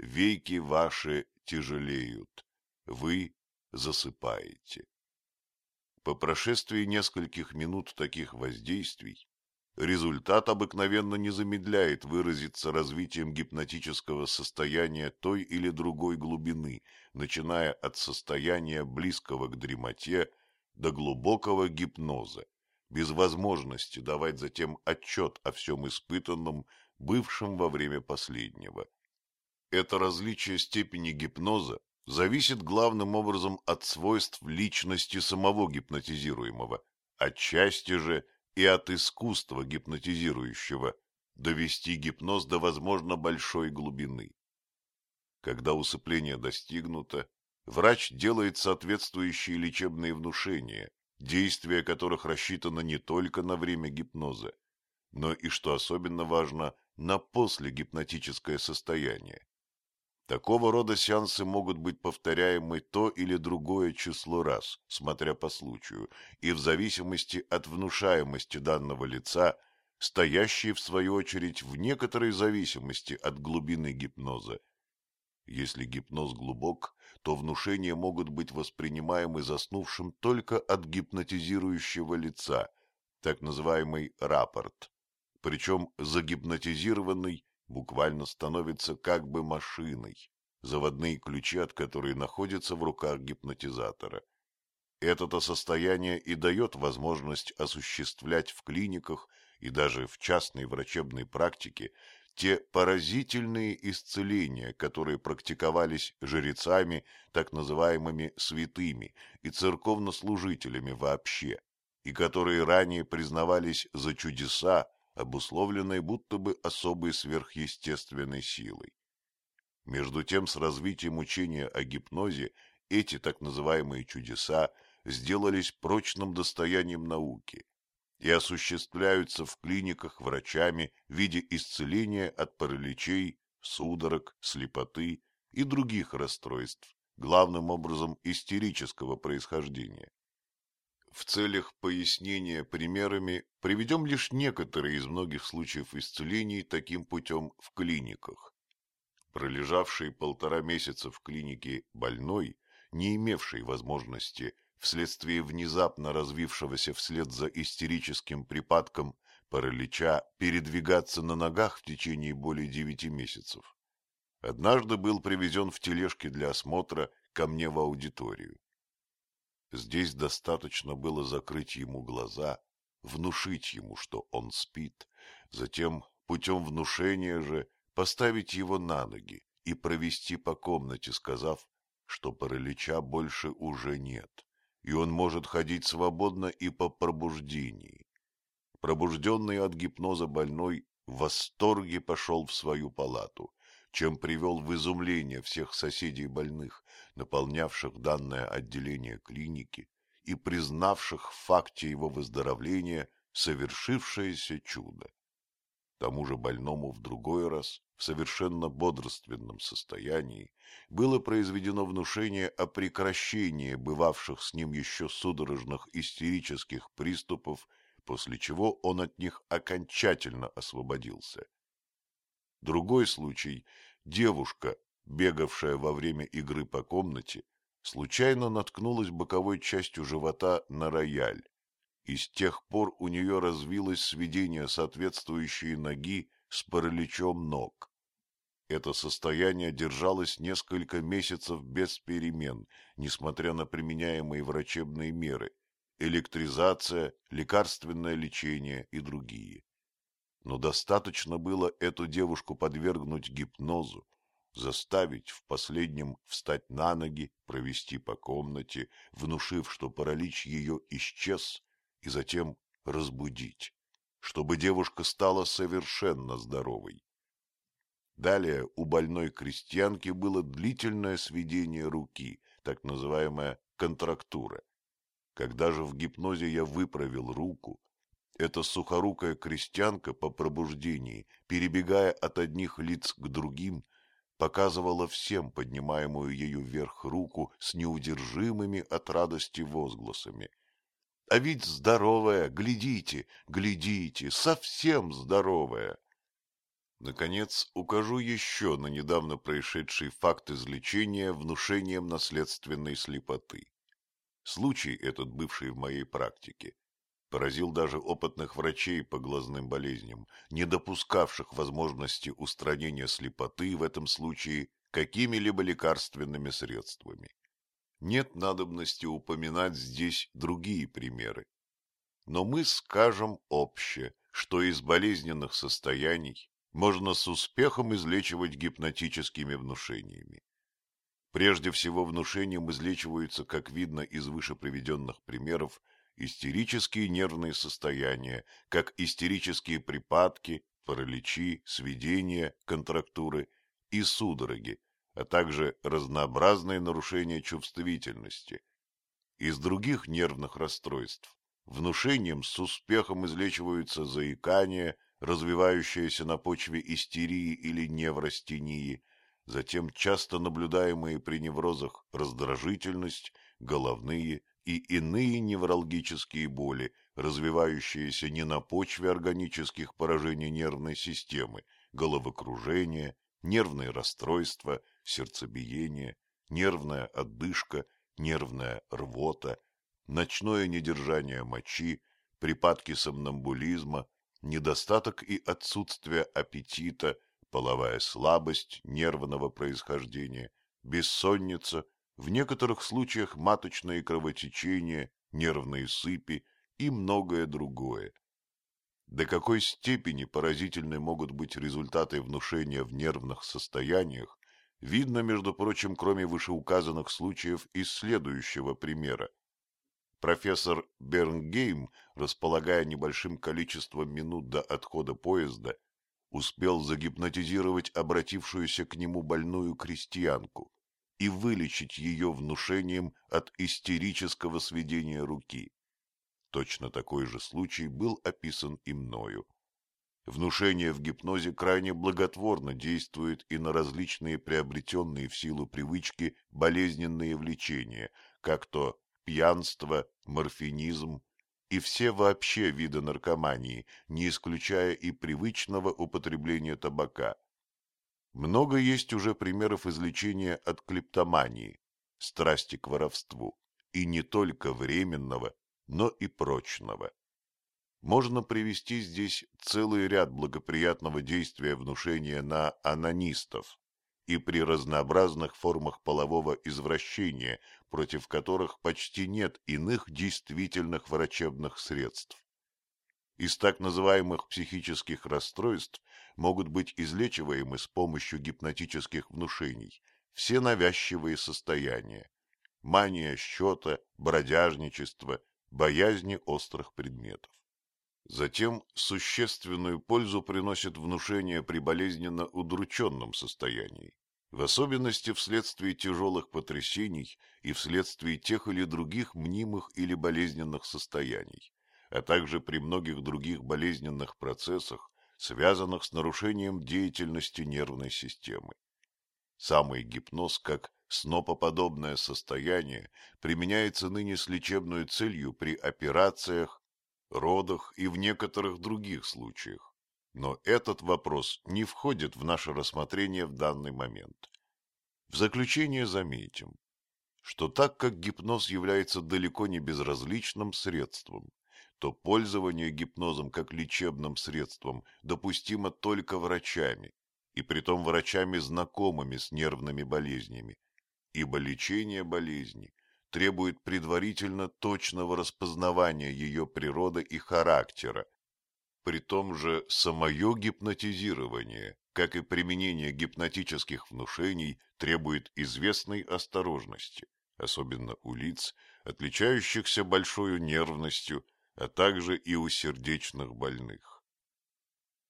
веки ваши тяжелеют, вы засыпаете. По прошествии нескольких минут таких воздействий результат обыкновенно не замедляет выразиться развитием гипнотического состояния той или другой глубины, начиная от состояния близкого к дремоте до глубокого гипноза, без возможности давать затем отчет о всем испытанном, бывшем во время последнего. Это различие степени гипноза зависит главным образом от свойств личности самого гипнотизируемого, отчасти же и от искусства гипнотизирующего довести гипноз до, возможно, большой глубины. Когда усыпление достигнуто, врач делает соответствующие лечебные внушения, действие которых рассчитано не только на время гипноза, но и, что особенно важно, на послегипнотическое состояние. Такого рода сеансы могут быть повторяемы то или другое число раз, смотря по случаю, и в зависимости от внушаемости данного лица, стоящей, в свою очередь, в некоторой зависимости от глубины гипноза. Если гипноз глубок, то внушения могут быть воспринимаемы заснувшим только от гипнотизирующего лица, так называемый рапорт. Причем загипнотизированный буквально становится как бы машиной, заводные ключи от которой находятся в руках гипнотизатора. Это-то состояние и дает возможность осуществлять в клиниках и даже в частной врачебной практике те поразительные исцеления, которые практиковались жрецами, так называемыми святыми и церковнослужителями вообще, и которые ранее признавались за чудеса, обусловленной будто бы особой сверхъестественной силой. Между тем, с развитием учения о гипнозе эти так называемые чудеса сделались прочным достоянием науки и осуществляются в клиниках врачами в виде исцеления от параличей, судорог, слепоты и других расстройств, главным образом истерического происхождения. В целях пояснения примерами приведем лишь некоторые из многих случаев исцелений таким путем в клиниках. Пролежавший полтора месяца в клинике больной, не имевший возможности вследствие внезапно развившегося вслед за истерическим припадком паралича передвигаться на ногах в течение более девяти месяцев, однажды был привезен в тележке для осмотра ко мне в аудиторию. Здесь достаточно было закрыть ему глаза, внушить ему, что он спит, затем путем внушения же поставить его на ноги и провести по комнате, сказав, что паралича больше уже нет, и он может ходить свободно и по пробуждении. Пробужденный от гипноза больной в восторге пошел в свою палату чем привел в изумление всех соседей больных, наполнявших данное отделение клиники и признавших в факте его выздоровления совершившееся чудо. Тому же больному в другой раз, в совершенно бодрственном состоянии, было произведено внушение о прекращении бывавших с ним еще судорожных истерических приступов, после чего он от них окончательно освободился. Другой случай – девушка, бегавшая во время игры по комнате, случайно наткнулась боковой частью живота на рояль, и с тех пор у нее развилось сведение соответствующей ноги с параличом ног. Это состояние держалось несколько месяцев без перемен, несмотря на применяемые врачебные меры, электризация, лекарственное лечение и другие но достаточно было эту девушку подвергнуть гипнозу, заставить в последнем встать на ноги, провести по комнате, внушив, что паралич ее исчез, и затем разбудить, чтобы девушка стала совершенно здоровой. Далее у больной крестьянки было длительное сведение руки, так называемая контрактура. Когда же в гипнозе я выправил руку, эта сухорукая крестьянка по пробуждении, перебегая от одних лиц к другим, показывала всем поднимаемую ею вверх руку с неудержимыми от радости возгласами. «А ведь здоровая! Глядите, глядите! Совсем здоровая!» Наконец, укажу еще на недавно происшедший факт излечения внушением наследственной слепоты. Случай этот, бывший в моей практике, поразил даже опытных врачей по глазным болезням, не допускавших возможности устранения слепоты в этом случае какими-либо лекарственными средствами. Нет надобности упоминать здесь другие примеры. Но мы скажем обще, что из болезненных состояний можно с успехом излечивать гипнотическими внушениями. Прежде всего внушением излечиваются, как видно из выше приведенных примеров, истерические нервные состояния, как истерические припадки, параличи, сведения, контрактуры и судороги, а также разнообразные нарушения чувствительности. Из других нервных расстройств внушением с успехом излечиваются заикание, развивающееся на почве истерии или неврастении, затем часто наблюдаемые при неврозах раздражительность, головные и иные невралгические боли, развивающиеся не на почве органических поражений нервной системы, головокружение, нервные расстройства, сердцебиение, нервная отдышка, нервная рвота, ночное недержание мочи, припадки сомнамбулизма, недостаток и отсутствие аппетита, половая слабость нервного происхождения, бессонница, в некоторых случаях маточные кровотечения, нервные сыпи и многое другое. До какой степени поразительны могут быть результаты внушения в нервных состояниях, видно, между прочим, кроме вышеуказанных случаев из следующего примера. Профессор Бернгейм, располагая небольшим количеством минут до отхода поезда, успел загипнотизировать обратившуюся к нему больную крестьянку и вылечить ее внушением от истерического сведения руки. Точно такой же случай был описан и мною. Внушение в гипнозе крайне благотворно действует и на различные приобретенные в силу привычки болезненные влечения, как то пьянство, морфинизм и все вообще виды наркомании, не исключая и привычного употребления табака. Много есть уже примеров излечения от клептомании, страсти к воровству, и не только временного, но и прочного. Можно привести здесь целый ряд благоприятного действия внушения на анонистов и при разнообразных формах полового извращения, против которых почти нет иных действительных врачебных средств. Из так называемых психических расстройств могут быть излечиваемы с помощью гипнотических внушений все навязчивые состояния – мания счета, бродяжничество, боязни острых предметов. Затем существенную пользу приносит внушение при болезненно удрученном состоянии, в особенности вследствие тяжелых потрясений и вследствие тех или других мнимых или болезненных состояний, а также при многих других болезненных процессах, связанных с нарушением деятельности нервной системы. Самый гипноз, как снопоподобное состояние, применяется ныне с лечебной целью при операциях, родах и в некоторых других случаях. Но этот вопрос не входит в наше рассмотрение в данный момент. В заключение заметим, что так как гипноз является далеко не безразличным средством, то пользование гипнозом как лечебным средством допустимо только врачами, и притом врачами, знакомыми с нервными болезнями, ибо лечение болезни требует предварительно точного распознавания ее природы и характера. При том же самое гипнотизирование, как и применение гипнотических внушений, требует известной осторожности, особенно у лиц, отличающихся большой нервностью а также и у сердечных больных.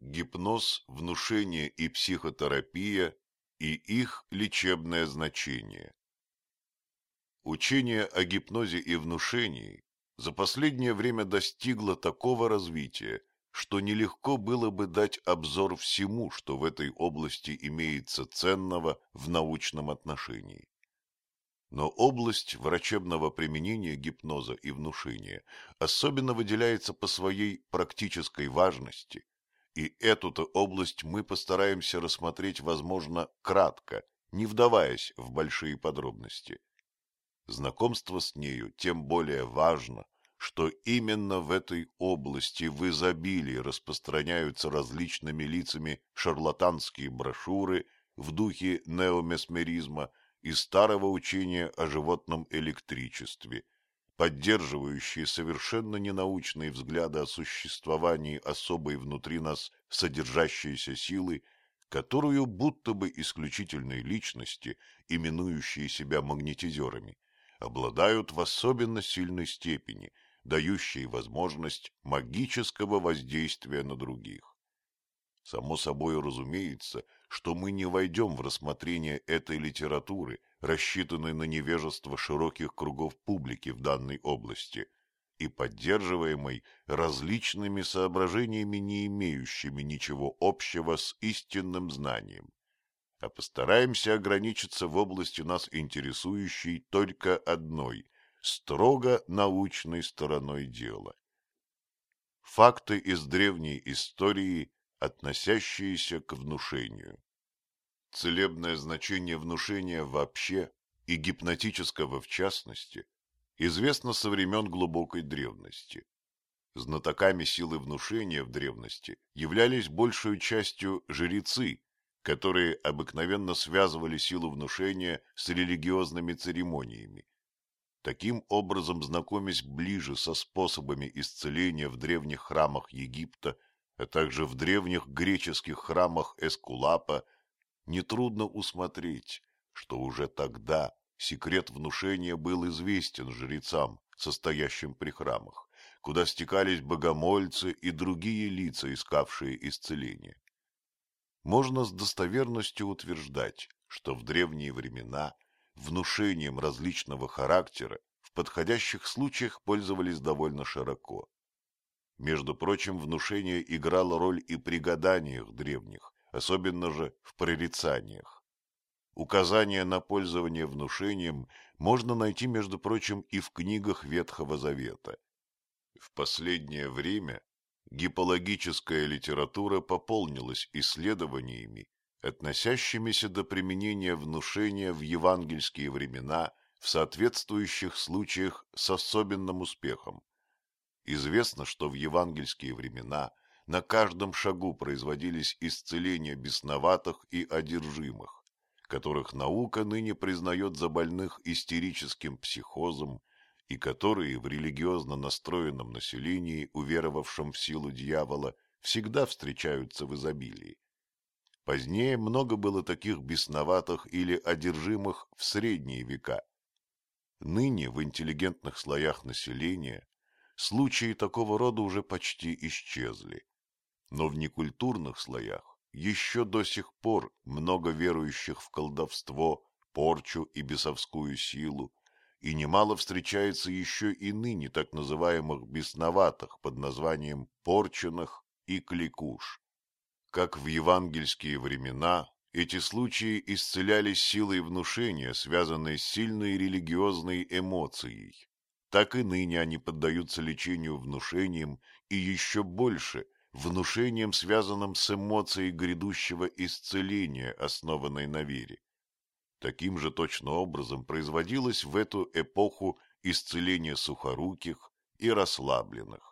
Гипноз, внушение и психотерапия и их лечебное значение. Учение о гипнозе и внушении за последнее время достигло такого развития, что нелегко было бы дать обзор всему, что в этой области имеется ценного в научном отношении. Но область врачебного применения гипноза и внушения особенно выделяется по своей практической важности и эту-то область мы постараемся рассмотреть, возможно, кратко, не вдаваясь в большие подробности. Знакомство с нею тем более важно, что именно в этой области в изобилии распространяются различными лицами шарлатанские брошюры в духе неомесмеризма и старого учения о животном электричестве, поддерживающие совершенно ненаучные взгляды о существовании особой внутри нас содержащейся силы, которую будто бы исключительные личности, именующие себя магнетизерами, обладают в особенно сильной степени, дающей возможность магического воздействия на других. Само собой разумеется, что мы не войдем в рассмотрение этой литературы, рассчитанной на невежество широких кругов публики в данной области и поддерживаемой различными соображениями, не имеющими ничего общего с истинным знанием а постараемся ограничиться в области нас интересующей только одной, строго научной стороной дела. Факты из древней истории, относящиеся к внушению. Целебное значение внушения вообще и гипнотического в частности известно со времен глубокой древности. Знатоками силы внушения в древности являлись большую частью жрецы, которые обыкновенно связывали силу внушения с религиозными церемониями. Таким образом, знакомясь ближе со способами исцеления в древних храмах Египта, а также в древних греческих храмах Эскулапа, нетрудно усмотреть, что уже тогда секрет внушения был известен жрецам, состоящим при храмах, куда стекались богомольцы и другие лица, искавшие исцеления можно с достоверностью утверждать, что в древние времена внушением различного характера в подходящих случаях пользовались довольно широко. Между прочим, внушение играло роль и при гаданиях древних, особенно же в прорицаниях. Указания на пользование внушением можно найти, между прочим, и в книгах Ветхого Завета. В последнее время гипологическая литература пополнилась исследованиями, относящимися до применения внушения в евангельские времена в соответствующих случаях с особенным успехом. Известно, что в евангельские времена на каждом шагу производились исцеления бесноватых и одержимых, которых наука ныне признает за больных истерическим психозом и которые в религиозно настроенном населении, уверовавшем в силу дьявола, всегда встречаются в изобилии. Позднее много было таких бесноватых или одержимых в средние века. Ныне в интеллигентных слоях населения случаи такого рода уже почти исчезли. Но в некультурных слоях еще до сих пор много верующих в колдовство, порчу и бесовскую силу, и немало встречается еще и ныне так называемых бесноватых под названием порченных и кликуш. Как в евангельские времена, эти случаи исцелялись силой внушения, связанной с сильной религиозной эмоцией. Так и ныне они поддаются лечению внушением и еще больше – внушением, связанным с эмоцией грядущего исцеления, основанной на вере. Таким же точно образом производилось в эту эпоху исцеление сухоруких и расслабленных.